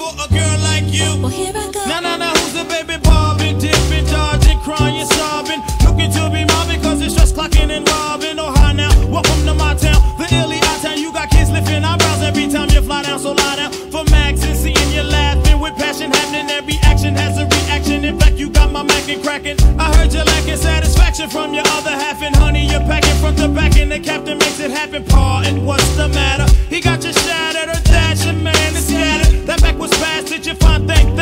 for a girl like you. Well, here I go. Nah, nah, nah. who's the baby bobbing, dipping, dodging, crying, sobbing? Looking to be mine because it's just clocking and robbing. Oh, hi now, welcome to my town, the illy I town. You got kids lifting eyebrows every time you fly down, so lie down. For Max and seeing you laughing with passion happening, every action has a reaction. In fact, you got my Mac and cracking. I heard you lacking satisfaction from your other half, and honey, you're packing front to back, and the captain makes it happen. Pa, and what's the matter? He got you shattered. de fato então.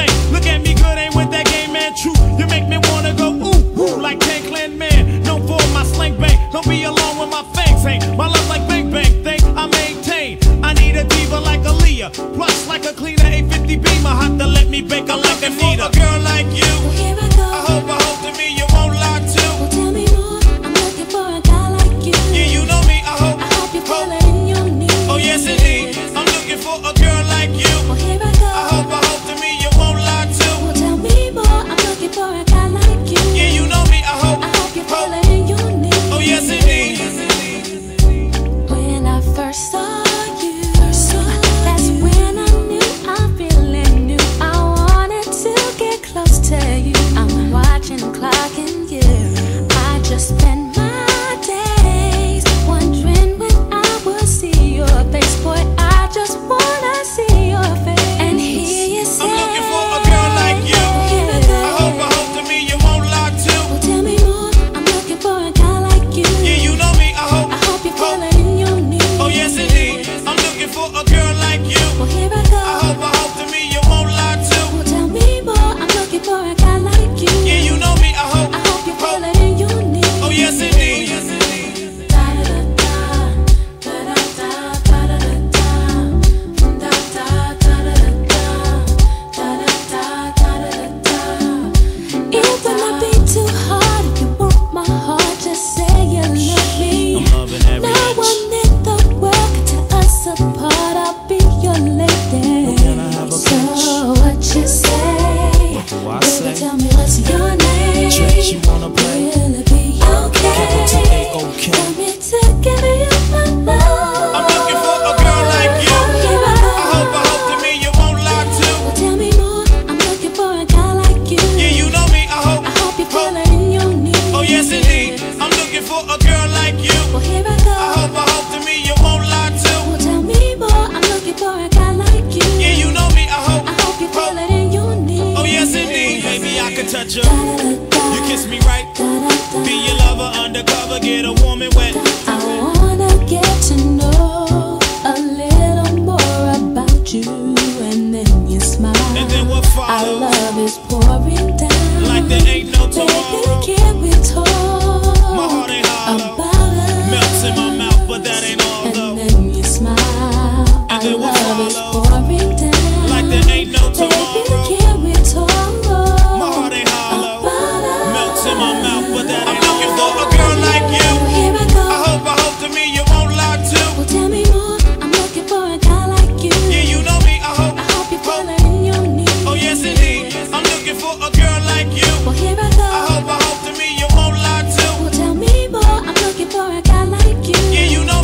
a girl like you. Well, here I go. I hope, I hope to me you won't lie to. Well, tell me more. I'm looking for a guy like you. Yeah, you know me. I hope. I hope you feel it in your knees. Oh yes, indeed. Well, maybe I could touch you. You kiss me right. Be your lover undercover. Get a woman wet. I wanna get to know a little more about you, and then you smile. And then what follows? Our love is pouring. like you. Well, here I go. I hope, I hope to me you won't lie too. Well, tell me more. I'm looking for a guy like you. Yeah, you know